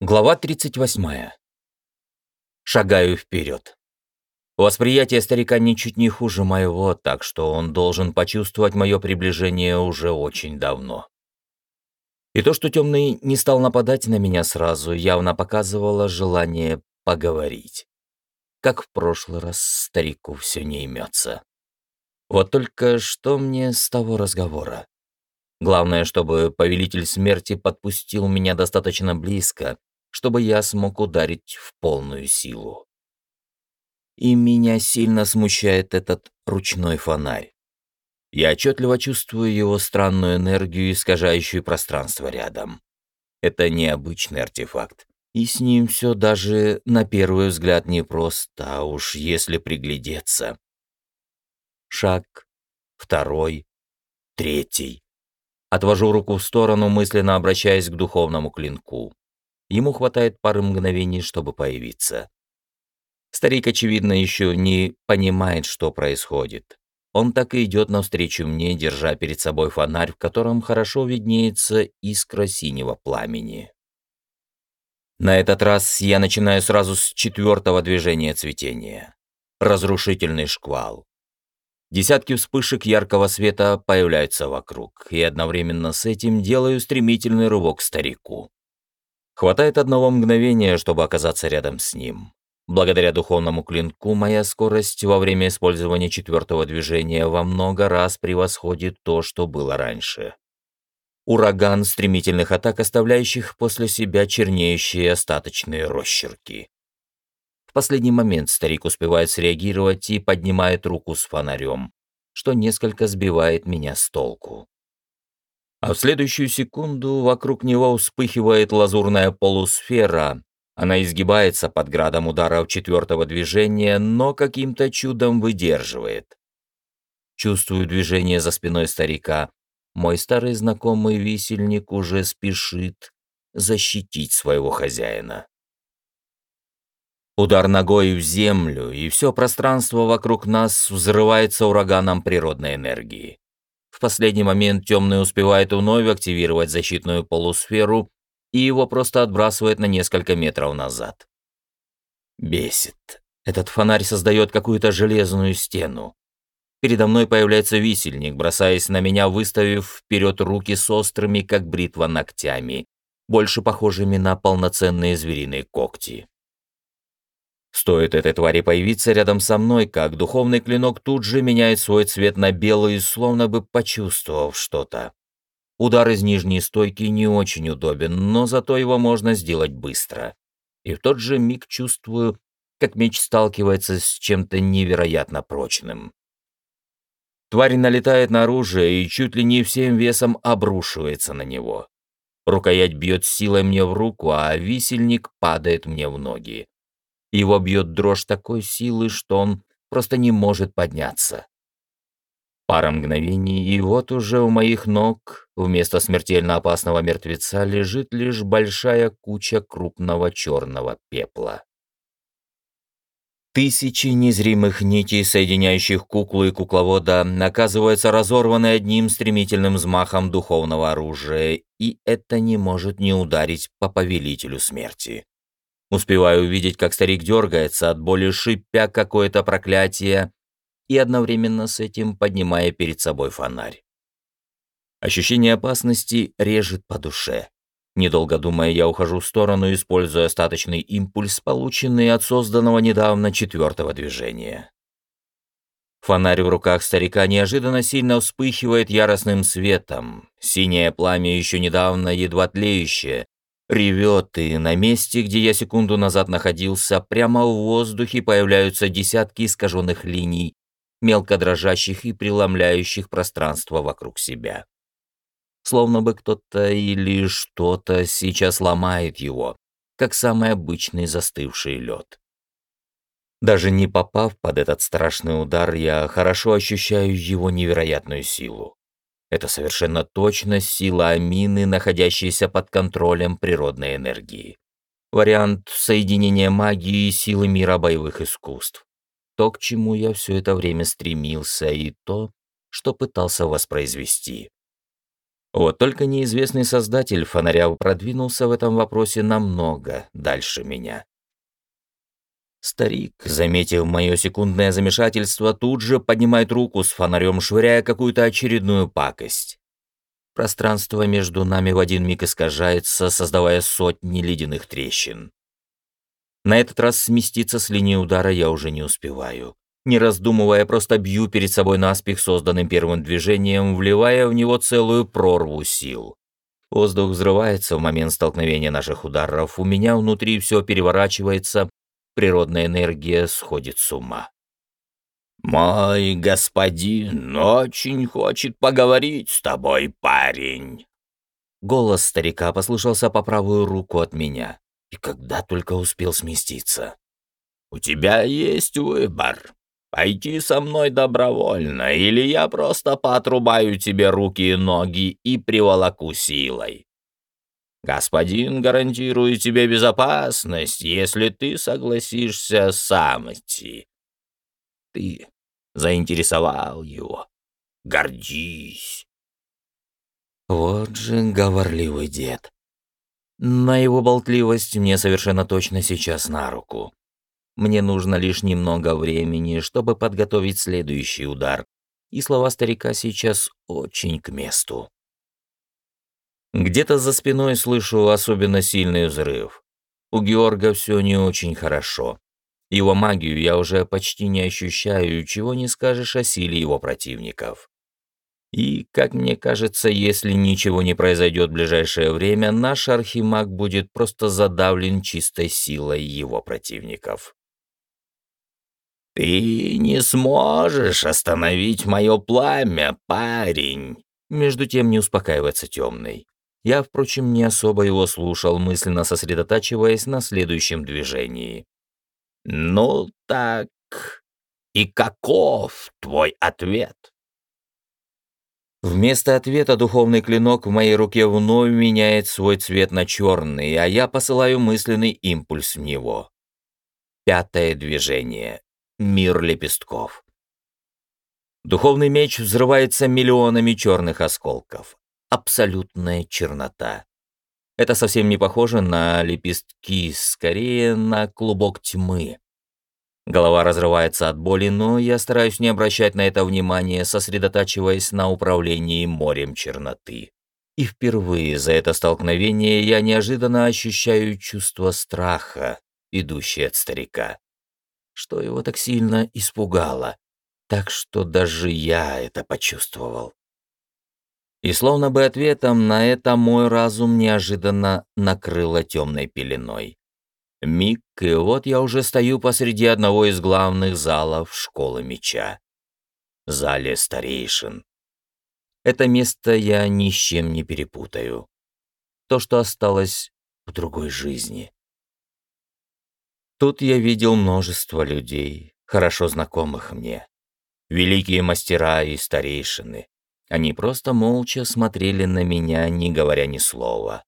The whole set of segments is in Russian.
Глава 38. Шагаю вперед. Восприятие старика ничуть не хуже моего, так что он должен почувствовать мое приближение уже очень давно. И то, что темный не стал нападать на меня сразу, явно показывало желание поговорить. Как в прошлый раз старику все не имется. Вот только что мне с того разговора? Главное, чтобы повелитель смерти подпустил меня достаточно близко, чтобы я смог ударить в полную силу. И меня сильно смущает этот ручной фонарь. Я отчетливо чувствую его странную энергию, искажающую пространство рядом. Это необычный артефакт, и с ним все даже на первый взгляд непросто, а уж если приглядеться. Шаг, второй, третий. Отвожу руку в сторону, мысленно обращаясь к духовному клинку. Ему хватает пары мгновений, чтобы появиться. Старик, очевидно, еще не понимает, что происходит. Он так и идет навстречу мне, держа перед собой фонарь, в котором хорошо виднеется искра синего пламени. На этот раз я начинаю сразу с четвертого движения цветения. Разрушительный шквал. Десятки вспышек яркого света появляются вокруг, и одновременно с этим делаю стремительный рывок старику. Хватает одного мгновения, чтобы оказаться рядом с ним. Благодаря духовному клинку моя скорость во время использования четвертого движения во много раз превосходит то, что было раньше. Ураган стремительных атак, оставляющих после себя чернеющие остаточные росчерки. В последний момент старик успевает среагировать и поднимает руку с фонарем, что несколько сбивает меня с толку а в следующую секунду вокруг него вспыхивает лазурная полусфера. Она изгибается под градом ударов четвертого движения, но каким-то чудом выдерживает. Чувствую движение за спиной старика. Мой старый знакомый висельник уже спешит защитить своего хозяина. Удар ногой в землю, и все пространство вокруг нас взрывается ураганом природной энергии. В последний момент темный успевает вновь активировать защитную полусферу, и его просто отбрасывает на несколько метров назад. Бесит. Этот фонарь создает какую-то железную стену. Передо мной появляется висельник, бросаясь на меня, выставив вперед руки с острыми, как бритва, ногтями, больше похожими на полноценные звериные когти. Стоит этой твари появиться рядом со мной, как духовный клинок тут же меняет свой цвет на белый, словно бы почувствовав что-то. Удар из нижней стойки не очень удобен, но зато его можно сделать быстро. И в тот же миг чувствую, как меч сталкивается с чем-то невероятно прочным. Тварь налетает на оружие и чуть ли не всем весом обрушивается на него. Рукоять бьет силой мне в руку, а висельник падает мне в ноги. Его бьет дрожь такой силы, что он просто не может подняться. Пара мгновений, и вот уже у моих ног вместо смертельно опасного мертвеца лежит лишь большая куча крупного черного пепла. Тысячи незримых нитей, соединяющих куклу и кукловода, оказываются разорваны одним стремительным взмахом духовного оружия, и это не может не ударить по повелителю смерти. Успеваю увидеть, как старик дергается от боли, шипя какое-то проклятие, и одновременно с этим поднимая перед собой фонарь. Ощущение опасности режет по душе. Недолго думая, я ухожу в сторону, используя остаточный импульс, полученный от созданного недавно четвертого движения. Фонарь в руках старика неожиданно сильно вспыхивает яростным светом. Синее пламя, еще недавно едва тлеющее, Ревет, и на месте, где я секунду назад находился, прямо в воздухе появляются десятки искаженных линий, мелко дрожащих и преломляющих пространство вокруг себя. Словно бы кто-то или что-то сейчас ломает его, как самый обычный застывший лед. Даже не попав под этот страшный удар, я хорошо ощущаю его невероятную силу. Это совершенно точно сила амины, находящаяся под контролем природной энергии. Вариант соединения магии и силы мира боевых искусств. То, к чему я все это время стремился, и то, что пытался воспроизвести. Вот только неизвестный создатель фонаря продвинулся в этом вопросе намного дальше меня. Старик, заметив мое секундное замешательство, тут же поднимает руку с фонарем, швыряя какую-то очередную пакость. Пространство между нами в один миг искажается, создавая сотни ледяных трещин. На этот раз сместиться с линии удара я уже не успеваю. Не раздумывая, просто бью перед собой наспех созданным первым движением, вливая в него целую прорву сил. Воздух взрывается в момент столкновения наших ударов, у меня внутри все переворачивается, природная энергия сходит с ума. «Мой господин очень хочет поговорить с тобой, парень!» Голос старика послышался по правую руку от меня, и когда только успел сместиться. «У тебя есть выбор. Пойти со мной добровольно, или я просто поотрубаю тебе руки и ноги и приволоку силой. Господин гарантирует тебе безопасность, если ты согласишься сам идти. Ты заинтересовал его. Гордись. Вот же говорливый дед. На его болтливость мне совершенно точно сейчас на руку. Мне нужно лишь немного времени, чтобы подготовить следующий удар, и слова старика сейчас очень к месту. Где-то за спиной слышу особенно сильный взрыв. У Георга все не очень хорошо. Его магию я уже почти не ощущаю, чего не скажешь о силе его противников. И, как мне кажется, если ничего не произойдет в ближайшее время, наш архимаг будет просто задавлен чистой силой его противников. «Ты не сможешь остановить мое пламя, парень!» Между тем не успокаивается темный. Я, впрочем, не особо его слушал, мысленно сосредотачиваясь на следующем движении. «Ну так, и каков твой ответ?» Вместо ответа духовный клинок в моей руке вновь меняет свой цвет на черный, а я посылаю мысленный импульс в него. Пятое движение. Мир лепестков. Духовный меч взрывается миллионами черных осколков абсолютная чернота. Это совсем не похоже на лепестки, скорее на клубок тьмы. Голова разрывается от боли, но я стараюсь не обращать на это внимания, сосредотачиваясь на управлении морем черноты. И впервые за это столкновение я неожиданно ощущаю чувство страха, идущее от старика. Что его так сильно испугало, так что даже я это почувствовал. И словно бы ответом на это мой разум неожиданно накрыло темной пеленой. Миг, и вот я уже стою посреди одного из главных залов школы меча. Зале старейшин. Это место я ни с чем не перепутаю. То, что осталось в другой жизни. Тут я видел множество людей, хорошо знакомых мне. Великие мастера и старейшины, они просто молча смотрели на меня, не говоря ни слова.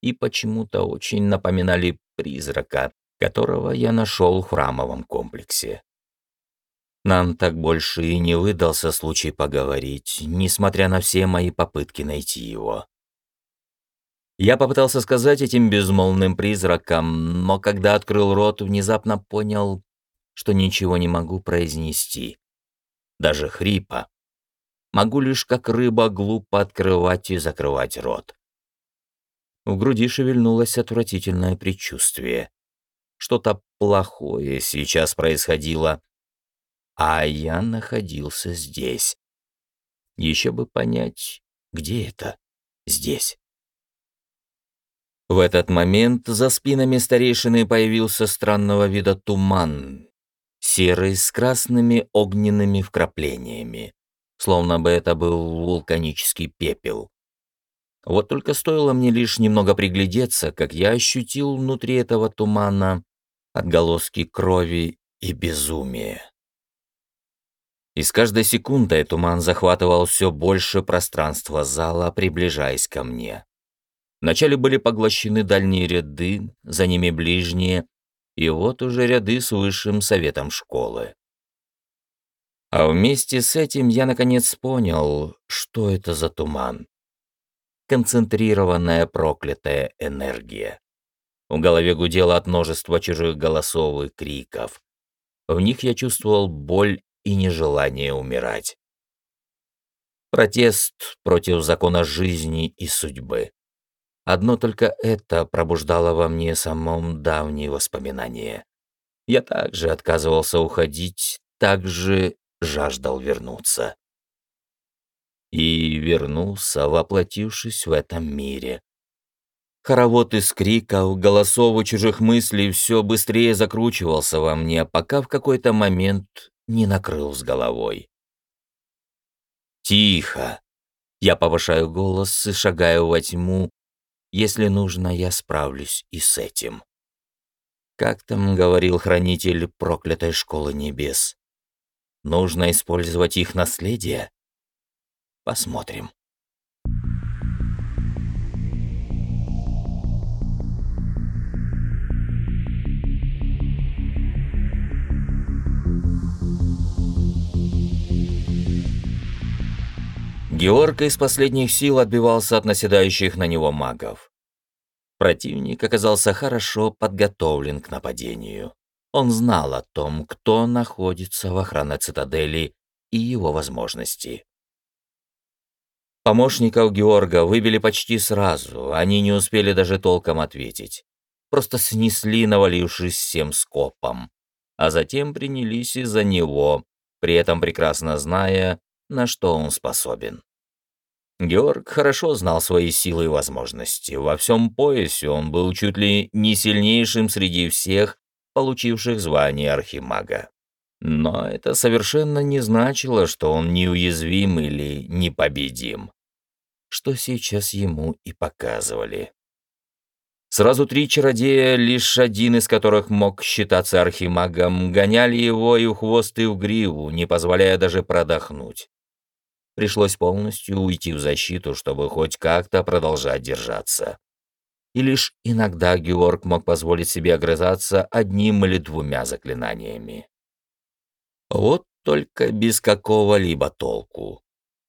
И почему-то очень напоминали призрака, которого я нашел в храмовом комплексе. Нам так больше и не выдался случай поговорить, несмотря на все мои попытки найти его. Я попытался сказать этим безмолвным призракам, но когда открыл рот, внезапно понял, что ничего не могу произнести. Даже хрипа. Могу лишь как рыба глупо открывать и закрывать рот. В груди шевельнулось отвратительное предчувствие. Что-то плохое сейчас происходило, а я находился здесь. Еще бы понять, где это здесь. В этот момент за спинами старейшины появился странного вида туман, серый с красными огненными вкраплениями словно бы это был вулканический пепел. Вот только стоило мне лишь немного приглядеться, как я ощутил внутри этого тумана отголоски крови и безумия. И с каждой секундой туман захватывал все больше пространства зала, приближаясь ко мне. Вначале были поглощены дальние ряды, за ними ближние, и вот уже ряды с высшим советом школы. А вместе с этим я наконец понял, что это за туман. концентрированная проклятая энергия. В голове гудело от множества чужих голосов и криков. В них я чувствовал боль и нежелание умирать. Протест против закона жизни и судьбы. Одно только это пробуждало во мне самом давние воспоминания. Я также отказывался уходить, также жаждал вернуться. И вернулся, воплотившись в этом мире. Хоровод из криков, голосов и чужих мыслей все быстрее закручивался во мне, пока в какой-то момент не накрыл с головой. «Тихо!» Я повышаю голос и шагаю во тьму. Если нужно, я справлюсь и с этим. Как там говорил хранитель проклятой школы небес? Нужно использовать их наследие? Посмотрим. Георг из последних сил отбивался от наседающих на него магов. Противник оказался хорошо подготовлен к нападению. Он знал о том, кто находится в охране цитадели и его возможности. Помощников Георга выбили почти сразу, они не успели даже толком ответить. Просто снесли, навалившись всем скопом. А затем принялись из-за него, при этом прекрасно зная, на что он способен. Георг хорошо знал свои силы и возможности. Во всем поясе он был чуть ли не сильнейшим среди всех, получивших звание архимага. Но это совершенно не значило, что он неуязвим или непобедим. Что сейчас ему и показывали. Сразу три чародея, лишь один из которых мог считаться архимагом, гоняли его и в хвост, и в гриву, не позволяя даже продохнуть. Пришлось полностью уйти в защиту, чтобы хоть как-то продолжать держаться. И лишь иногда Георг мог позволить себе огрызаться одним или двумя заклинаниями. Вот только без какого-либо толку.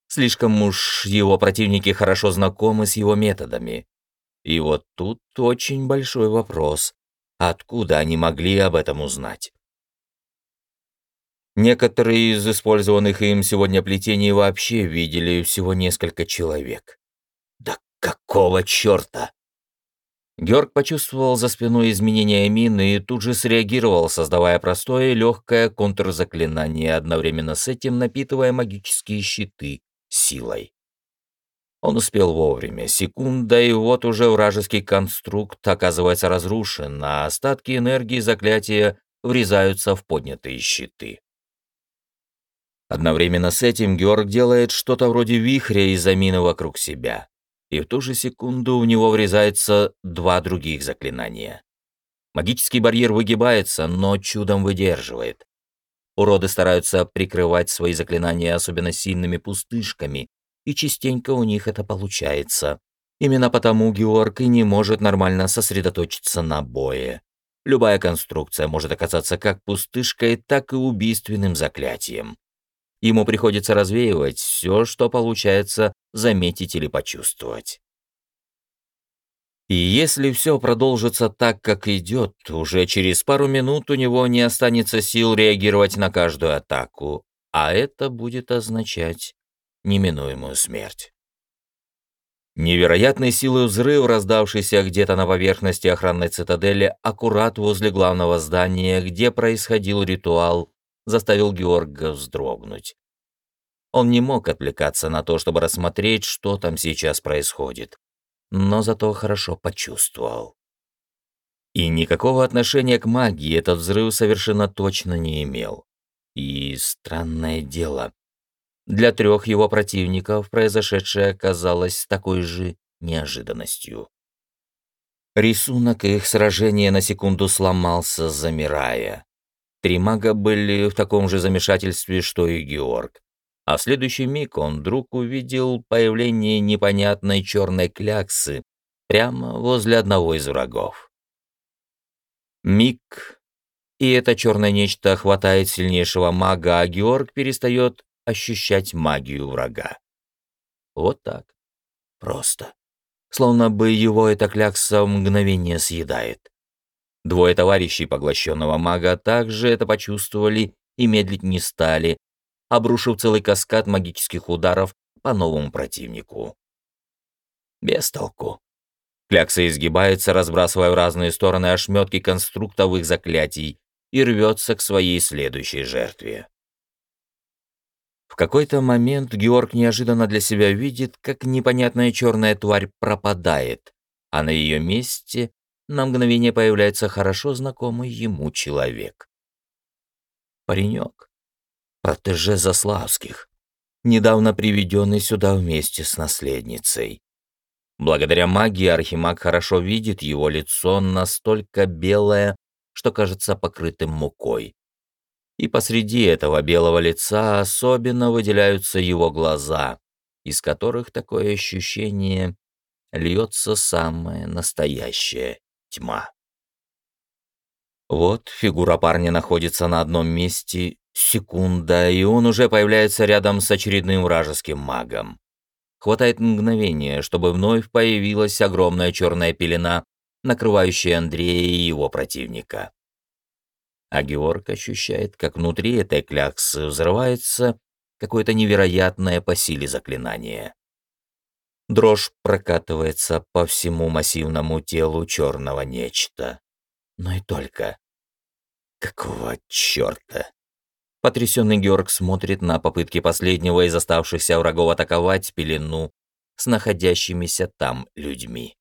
Слишком уж его противники хорошо знакомы с его методами. И вот тут очень большой вопрос. Откуда они могли об этом узнать? Некоторые из использованных им сегодня плетений вообще видели всего несколько человек. Да какого черта? Георг почувствовал за спиной изменения мины и тут же среагировал, создавая простое и легкое контрзаклинание, одновременно с этим напитывая магические щиты силой. Он успел вовремя, секунда, и вот уже вражеский конструкт оказывается разрушен, а остатки энергии заклятия врезаются в поднятые щиты. Одновременно с этим Георг делает что-то вроде вихря из-за мины вокруг себя. И в ту же секунду у него врезается два других заклинания. Магический барьер выгибается, но чудом выдерживает. Уроды стараются прикрывать свои заклинания особенно сильными пустышками, и частенько у них это получается. Именно потому Георг и не может нормально сосредоточиться на бое. Любая конструкция может оказаться как пустышкой, так и убийственным заклятием. Ему приходится развеивать все, что получается заметить или почувствовать. И если все продолжится так, как идет, уже через пару минут у него не останется сил реагировать на каждую атаку, а это будет означать неминуемую смерть. Невероятной силы взрыв, раздавшийся где-то на поверхности охранной цитадели, аккурат возле главного здания, где происходил ритуал, заставил Георга вздрогнуть. Он не мог отвлекаться на то, чтобы рассмотреть, что там сейчас происходит, но зато хорошо почувствовал. И никакого отношения к магии этот взрыв совершенно точно не имел. И странное дело, для трех его противников произошедшее оказалось такой же неожиданностью. Рисунок их сражения на секунду сломался, замирая. Три мага были в таком же замешательстве, что и Георг. А в следующий миг он вдруг увидел появление непонятной черной кляксы прямо возле одного из врагов. Миг, и это черное нечто хватает сильнейшего мага, а Георг перестает ощущать магию врага. Вот так. Просто. словно бы его эта клякса мгновение съедает. Двое товарищей поглощенного мага также это почувствовали и медлить не стали, обрушив целый каскад магических ударов по новому противнику. Без толку. Клякса изгибается, разбрасывая в разные стороны ошметки конструктовых заклятий и рвется к своей следующей жертве. В какой-то момент Георг неожиданно для себя видит, как непонятная черная тварь пропадает, а на ее месте на мгновение появляется хорошо знакомый ему человек. Паренек, протеже Заславских, недавно приведенный сюда вместе с наследницей. Благодаря магии Архимаг хорошо видит его лицо настолько белое, что кажется покрытым мукой. И посреди этого белого лица особенно выделяются его глаза, из которых такое ощущение льется самая настоящая тьма. Вот фигура парня находится на одном месте, секунда, и он уже появляется рядом с очередным вражеским магом. Хватает мгновения, чтобы вновь появилась огромная черная пелена, накрывающая Андрея и его противника. А Георг ощущает, как внутри этой кляксы взрывается какое-то невероятное по силе заклинание. Дрожь прокатывается по всему массивному телу черного нечто. Но и только. Какого черта? Потрясенный Георг смотрит на попытки последнего из оставшихся врагов атаковать пелену с находящимися там людьми.